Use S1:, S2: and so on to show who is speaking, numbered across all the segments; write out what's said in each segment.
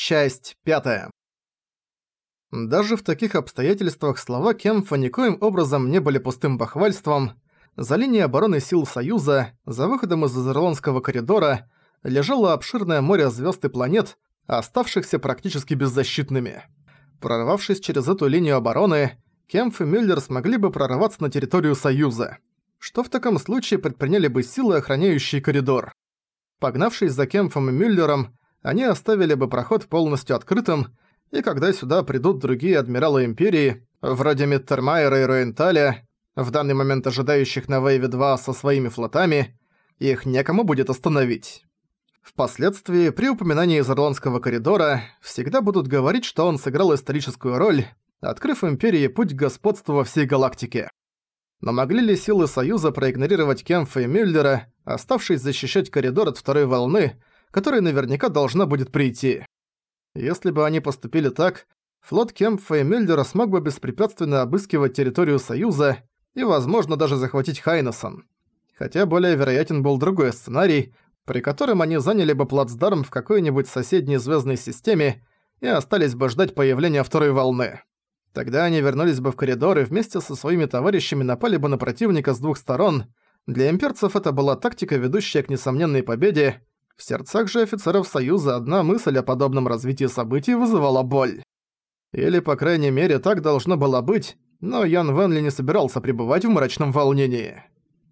S1: Часть пятая. Даже в таких обстоятельствах слова Кемфа никоим образом не были пустым бахвальством. За линией обороны сил Союза, за выходом из Изерландского коридора, лежало обширное море звезд и планет, оставшихся практически беззащитными. Прорвавшись через эту линию обороны, Кемф и Мюллер смогли бы прорваться на территорию Союза. Что в таком случае предприняли бы силы, охраняющие коридор? Погнавшись за Кемфом и Мюллером, они оставили бы проход полностью открытым, и когда сюда придут другие адмиралы Империи, вроде Миттермайера и Руенталя, в данный момент ожидающих на Вейве-2 со своими флотами, их некому будет остановить. Впоследствии, при упоминании из Ирландского коридора, всегда будут говорить, что он сыграл историческую роль, открыв Империи путь к господству во всей галактике. Но могли ли силы Союза проигнорировать Кемфа и Мюллера, оставшись защищать коридор от второй волны, которая наверняка должна будет прийти. Если бы они поступили так, флот Кемпфа и Мюллера смог бы беспрепятственно обыскивать территорию Союза и, возможно, даже захватить Хайнесон. Хотя более вероятен был другой сценарий, при котором они заняли бы плацдарм в какой-нибудь соседней звездной системе и остались бы ждать появления второй волны. Тогда они вернулись бы в коридор и вместе со своими товарищами напали бы на противника с двух сторон. Для имперцев это была тактика, ведущая к несомненной победе, в сердцах же офицеров Союза одна мысль о подобном развитии событий вызывала боль. Или, по крайней мере, так должно было быть, но Ян Венли не собирался пребывать в мрачном волнении.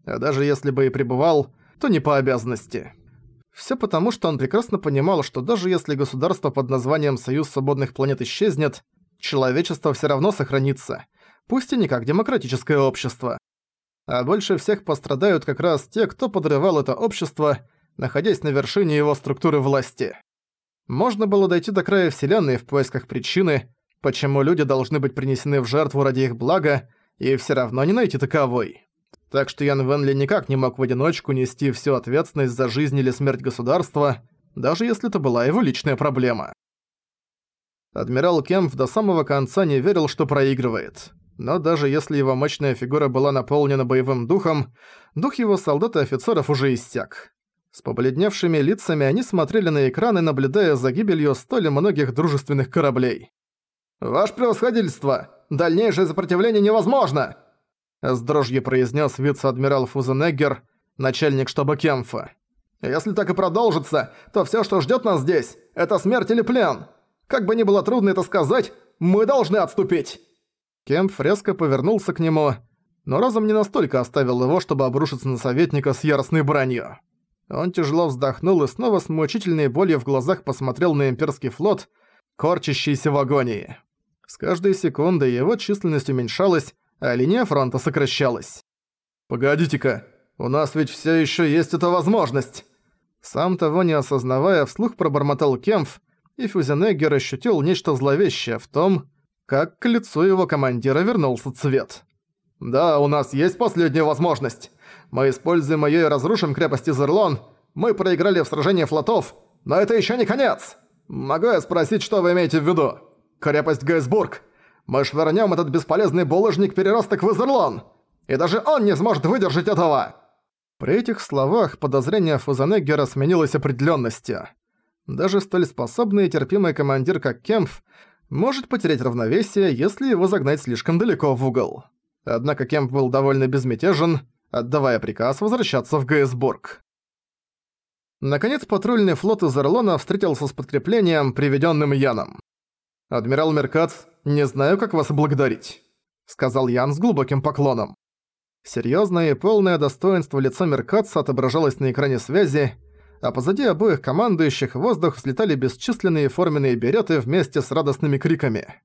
S1: А даже если бы и пребывал, то не по обязанности. Всё потому, что он прекрасно понимал, что даже если государство под названием «Союз свободных планет» исчезнет, человечество всё равно сохранится, пусть и не как демократическое общество. А больше всех пострадают как раз те, кто подрывал это общество находясь на вершине его структуры власти. Можно было дойти до края Вселенной в поисках причины, почему люди должны быть принесены в жертву ради их блага, и все равно не найти таковой. Так что Ян Венли никак не мог в одиночку нести всю ответственность за жизнь или смерть государства, даже если это была его личная проблема. Адмирал Кемп до самого конца не верил, что проигрывает. Но даже если его мощная фигура была наполнена боевым духом, дух его солдат и офицеров уже иссяк. С побледневшими лицами они смотрели на экраны, наблюдая за гибелью столь многих дружественных кораблей. «Ваше превосходительство! Дальнейшее сопротивление невозможно!» С дрожью произнес вице-адмирал Фузенеггер, начальник штаба Кемфа. «Если так и продолжится, то все, что ждет нас здесь, это смерть или плен. Как бы ни было трудно это сказать, мы должны отступить!» Кемф резко повернулся к нему, но разум не настолько оставил его, чтобы обрушиться на советника с яростной бранью. Он тяжело вздохнул и снова с мучительной болью в глазах посмотрел на имперский флот, корчащийся в агонии. С каждой секундой его численность уменьшалась, а линия фронта сокращалась. «Погодите-ка, у нас ведь все еще есть эта возможность!» Сам того не осознавая, вслух пробормотал Кемф, и Фюзенеггер ощутил нечто зловещее в том, как к лицу его командира вернулся цвет. «Да, у нас есть последняя возможность. Мы используем её и разрушим крепость Изерлон. Мы проиграли в сражении флотов, но это ещё не конец. Могу я спросить, что вы имеете в виду? Крепость Гейсбург. Мы швырнём этот бесполезный булыжник-переросток в Изерлон. И даже он не сможет выдержать этого!» При этих словах подозрение Фузанеггера сменилось определённостью. Даже столь способный и терпимый командир, как Кемпф, может потерять равновесие, если его загнать слишком далеко в угол. Однако Кемп был довольно безмятежен, отдавая приказ возвращаться в Гейсбург. Наконец патрульный флот из Орлона встретился с подкреплением, приведенным Яном. «Адмирал Меркац, не знаю, как вас благодарить», — сказал Ян с глубоким поклоном. Серьёзное и полное достоинство лица Меркаца отображалось на экране связи, а позади обоих командующих в воздух взлетали бесчисленные форменные береты вместе с радостными криками.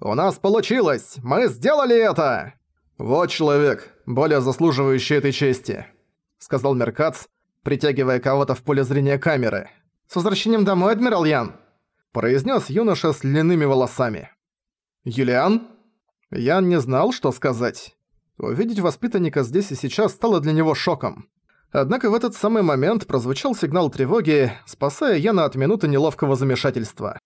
S1: «У нас получилось! Мы сделали это!» «Вот человек, более заслуживающий этой чести», — сказал Меркац, притягивая кого-то в поле зрения камеры. «С возвращением домой, адмирал Ян!» — произнес юноша с длинными волосами. «Юлиан?» Ян не знал, что сказать. Увидеть воспитанника здесь и сейчас стало для него шоком. Однако в этот самый момент прозвучал сигнал тревоги, спасая Яна от минуты неловкого замешательства.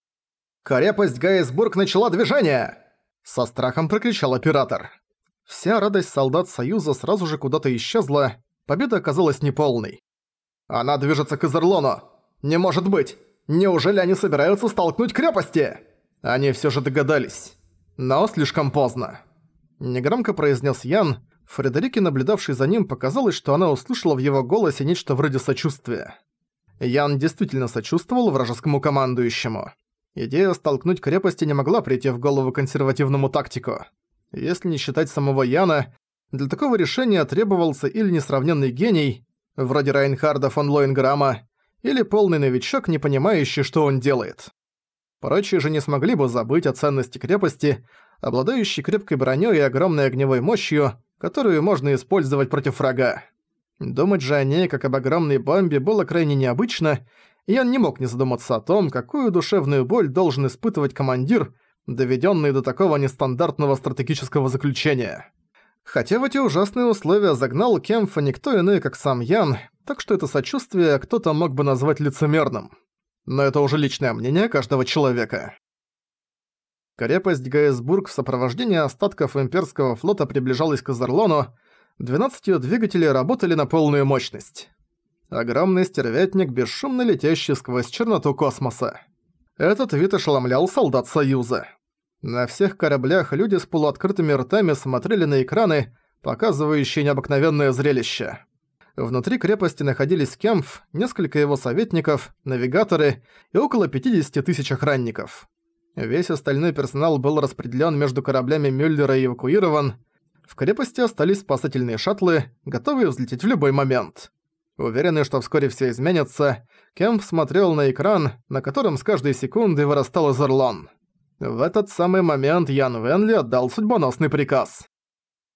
S1: «Крепость Гейсбург начала движение!» Со страхом прокричал оператор. Вся радость солдат Союза сразу же куда-то исчезла, победа оказалась неполной. «Она движется к Изерлону! Не может быть! Неужели они собираются столкнуть крепости? Они все же догадались. Но слишком поздно. Негромко произнес Ян. Фредерике, наблюдавшей за ним, показалось, что она услышала в его голосе нечто вроде сочувствия. Ян действительно сочувствовал вражескому командующему. Идея столкнуть крепости не могла прийти в голову консервативному тактику. Если не считать самого Яна, для такого решения требовался или несравненный гений, вроде Райнхарда фон Лоинграма, или полный новичок, не понимающий, что он делает. Прочие же не смогли бы забыть о ценности крепости, обладающей крепкой бронёй и огромной огневой мощью, которую можно использовать против врага. Думать же о ней, как об огромной бомбе, было крайне необычно, и он не мог не задуматься о том, какую душевную боль должен испытывать командир, доведённый до такого нестандартного стратегического заключения. Хотя в эти ужасные условия загнал Кемфа никто иной, как сам Ян, так что это сочувствие кто-то мог бы назвать лицемерным. Но это уже личное мнение каждого человека. Крепость Гаэсбург в сопровождении остатков имперского флота приближалась к Азерлону, 12 её двигателей работали на полную мощность. Огромный стервятник, бесшумно летящий сквозь черноту космоса. Этот вид ошеломлял солдат Союза. На всех кораблях люди с полуоткрытыми ртами смотрели на экраны, показывающие необыкновенное зрелище. Внутри крепости находились Кемф, несколько его советников, навигаторы и около 50 тысяч охранников. Весь остальной персонал был распределен между кораблями Мюллера и эвакуирован. В крепости остались спасательные шаттлы, готовые взлететь в любой момент. Уверенный, что вскоре все изменится, Кемп смотрел на экран, на котором с каждой секунды вырастал Изерлон. В этот самый момент Ян Венли отдал судьбоносный приказ.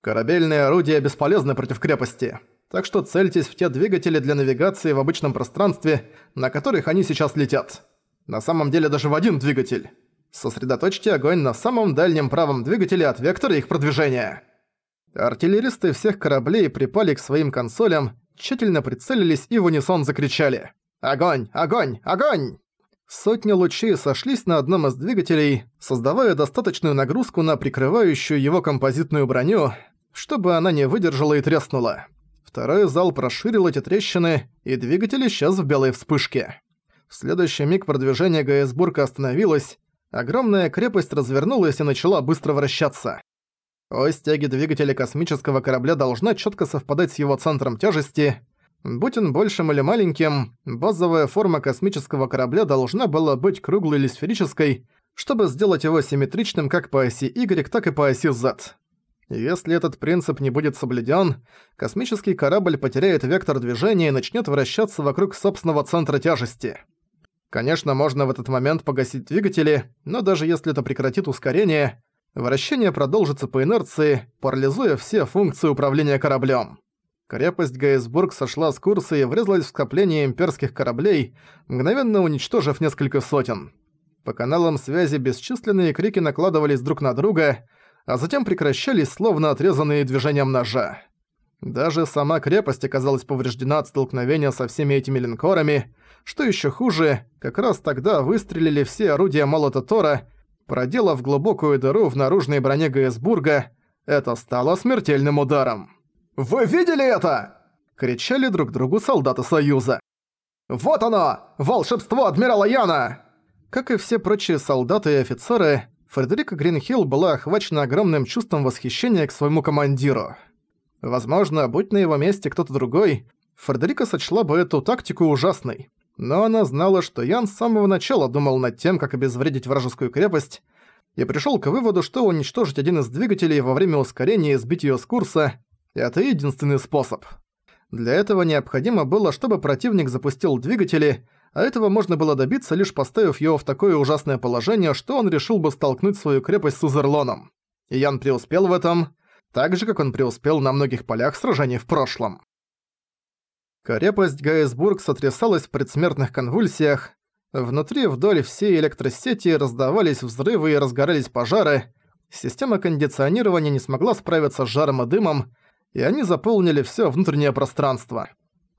S1: «Корабельные орудия бесполезны против крепости так что цельтесь в те двигатели для навигации в обычном пространстве, на которых они сейчас летят. На самом деле даже в один двигатель. Сосредоточьте огонь на самом дальнем правом двигателе от вектора их продвижения. Артиллеристы всех кораблей припали к своим консолям, тщательно прицелились и в унисон закричали «Огонь! Огонь! Огонь!» Сотни лучей сошлись на одном из двигателей, создавая достаточную нагрузку на прикрывающую его композитную броню, чтобы она не выдержала и треснула. Второй зал проширил эти трещины, и двигатель исчез в белой вспышке. В следующий миг продвижение Гаэсбурга остановилось, огромная крепость развернулась и начала быстро вращаться. Ось тяги двигателя космического корабля должна четко совпадать с его центром тяжести. Будь он большим или маленьким, базовая форма космического корабля должна была быть круглой или сферической, чтобы сделать его симметричным как по оси Y, так и по оси Z. Если этот принцип не будет соблюден, космический корабль потеряет вектор движения и начнет вращаться вокруг собственного центра тяжести. Конечно, можно в этот момент погасить двигатели, но даже если это прекратит ускорение, вращение продолжится по инерции, парализуя все функции управления кораблем. Крепость Гейсбург сошла с курса и врезалась в скопление имперских кораблей, мгновенно уничтожив несколько сотен. По каналам связи бесчисленные крики накладывались друг на друга, а затем прекращались, словно отрезанные движением ножа. Даже сама крепость оказалась повреждена от столкновения со всеми этими линкорами. Что еще хуже, как раз тогда выстрелили все орудия молота Тора, проделав глубокую дыру в наружной броне Гаэсбурга. Это стало смертельным ударом. «Вы видели это?» — кричали друг другу солдаты Союза. «Вот оно! Волшебство адмирала Яна!» Как и все прочие солдаты и офицеры, Фредерика Гринхилл была охвачена огромным чувством восхищения к своему командиру. Возможно, будь на его месте кто-то другой, Фредерика сочла бы эту тактику ужасной. Но она знала, что Ян с самого начала думал над тем, как обезвредить вражескую крепость, и пришёл к выводу, что уничтожить один из двигателей во время ускорения и сбить её с курса – это единственный способ. Для этого необходимо было, чтобы противник запустил двигатели, а этого можно было добиться, лишь поставив его в такое ужасное положение, что он решил бы столкнуть свою крепость с Узерлоном. И Ян преуспел в этом, так же, как он преуспел на многих полях сражений в прошлом. Крепость Гайсбург сотрясалась в предсмертных конвульсиях, внутри вдоль всей электросети раздавались взрывы и разгорались пожары, система кондиционирования не смогла справиться с жаром и дымом, и они заполнили всё внутреннее пространство.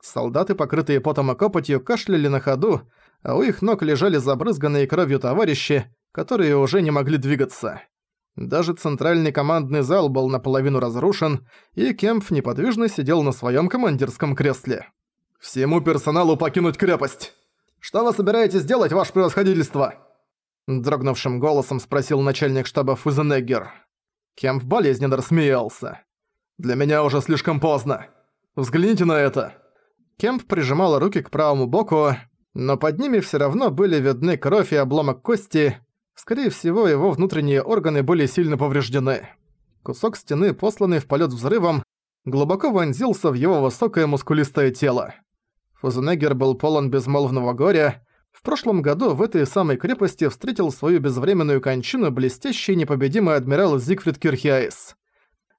S1: Солдаты, покрытые потом и копотью, кашляли на ходу, а у их ног лежали забрызганные кровью товарищи, которые уже не могли двигаться. Даже центральный командный зал был наполовину разрушен, и Кемпф неподвижно сидел на своем командирском кресле. «Всему персоналу покинуть крепость!» Что вы собираетесь делать, ваше превосходительство?» Дрогнувшим голосом спросил начальник штаба Фузенеггер. Кемп болезненно рассмеялся. «Для меня уже слишком поздно. Взгляните на это!» Кемп прижимал руки к правому боку, но под ними всё равно были видны кровь и обломок кости. Скорее всего, его внутренние органы были сильно повреждены. Кусок стены, посланный в полёт взрывом, глубоко вонзился в его высокое мускулистое тело. Фузенеггер был полон безмолвного горя. В прошлом году в этой самой крепости встретил свою безвременную кончину блестящий непобедимый адмирал Зигфрид Кирхиаис.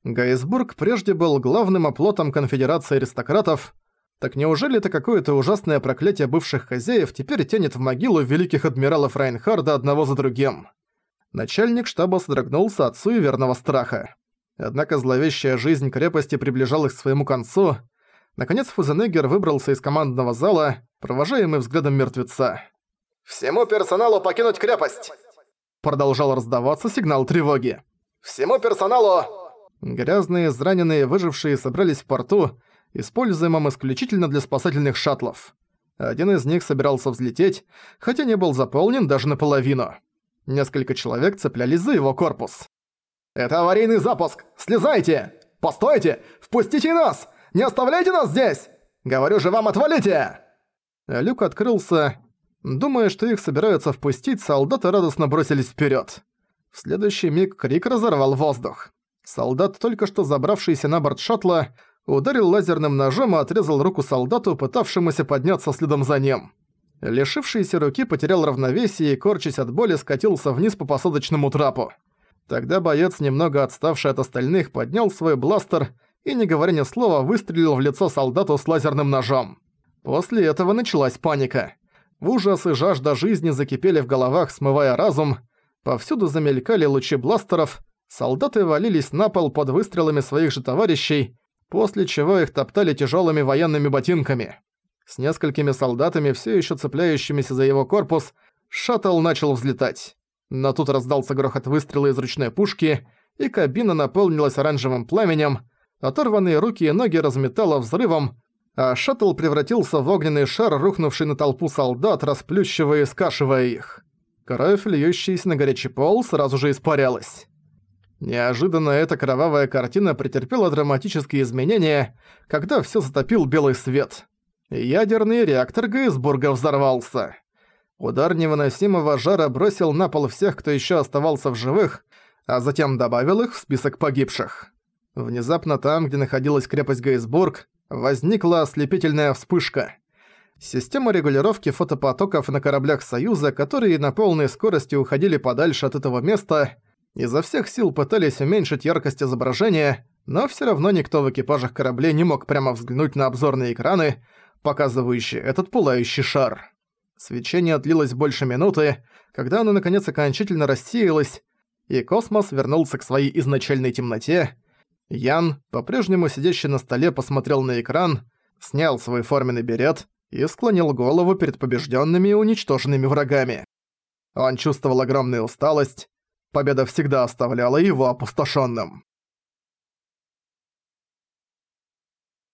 S1: Гайсбург прежде был главным оплотом конфедерации аристократов, так неужели это какое-то ужасное проклятие бывших хозяев теперь тянет в могилу великих адмиралов Райнхарда одного за другим? Начальник штаба содрогнулся от суеверного страха. Однако зловещая жизнь крепости приближалась к своему концу. Наконец Фузенеггер выбрался из командного зала, провожаемый взглядом мертвеца. «Всему персоналу покинуть крепость!» Продолжал раздаваться сигнал тревоги. «Всему персоналу!» Грязные, израненные, выжившие собрались в порту, используемом исключительно для спасательных шаттлов. Один из них собирался взлететь, хотя не был заполнен даже наполовину. Несколько человек цеплялись за его корпус. «Это аварийный запуск! Слезайте! Постойте! Впустите нас! Не оставляйте нас здесь! Говорю же вам, отвалите!» Люк открылся. Думая, что их собираются впустить, солдаты радостно бросились вперед. В следующий миг крик разорвал воздух. Солдат, только что забравшийся на борт шаттла, ударил лазерным ножом и отрезал руку солдату, пытавшемуся подняться следом за ним. Лишившийся руки потерял равновесие и, корчась от боли, скатился вниз по посадочному трапу. Тогда боец, немного отставший от остальных, поднял свой бластер и, не говоря ни слова, выстрелил в лицо солдату с лазерным ножом. После этого началась паника. Ужас и жажда жизни закипели в головах, смывая разум. Повсюду замелькали лучи бластеров, солдаты валились на пол под выстрелами своих же товарищей, после чего их топтали тяжелыми военными ботинками. С несколькими солдатами, все еще цепляющимися за его корпус, шаттл начал взлетать. Но тут раздался грохот выстрела из ручной пушки, и кабина наполнилась оранжевым пламенем, оторванные руки и ноги разметало взрывом, а шаттл превратился в огненный шар, рухнувший на толпу солдат, расплющивая и скашивая их. Кровь, льющаяся на горячий пол, сразу же испарялась. Неожиданно эта кровавая картина претерпела драматические изменения, когда всё затопил белый свет. Ядерный реактор Гейсбурга взорвался. Удар невыносимого жара бросил на пол всех, кто ещё оставался в живых, а затем добавил их в список погибших. Внезапно там, где находилась крепость Гейсбург, возникла ослепительная вспышка. Система регулировки фотопотоков на кораблях Союза, которые на полной скорости уходили подальше от этого места, изо всех сил пытались уменьшить яркость изображения, но всё равно никто в экипажах кораблей не мог прямо взглянуть на обзорные экраны, показывающие этот пылающий шар. Свечение длилось больше минуты, когда оно наконец окончательно рассеялось, и космос вернулся к своей изначальной темноте. Ян, по-прежнему сидящий на столе, посмотрел на экран, снял свой форменный берет и склонил голову перед побежденными и уничтоженными врагами. Он чувствовал огромную усталость, Победа всегда оставляла его опустошенным.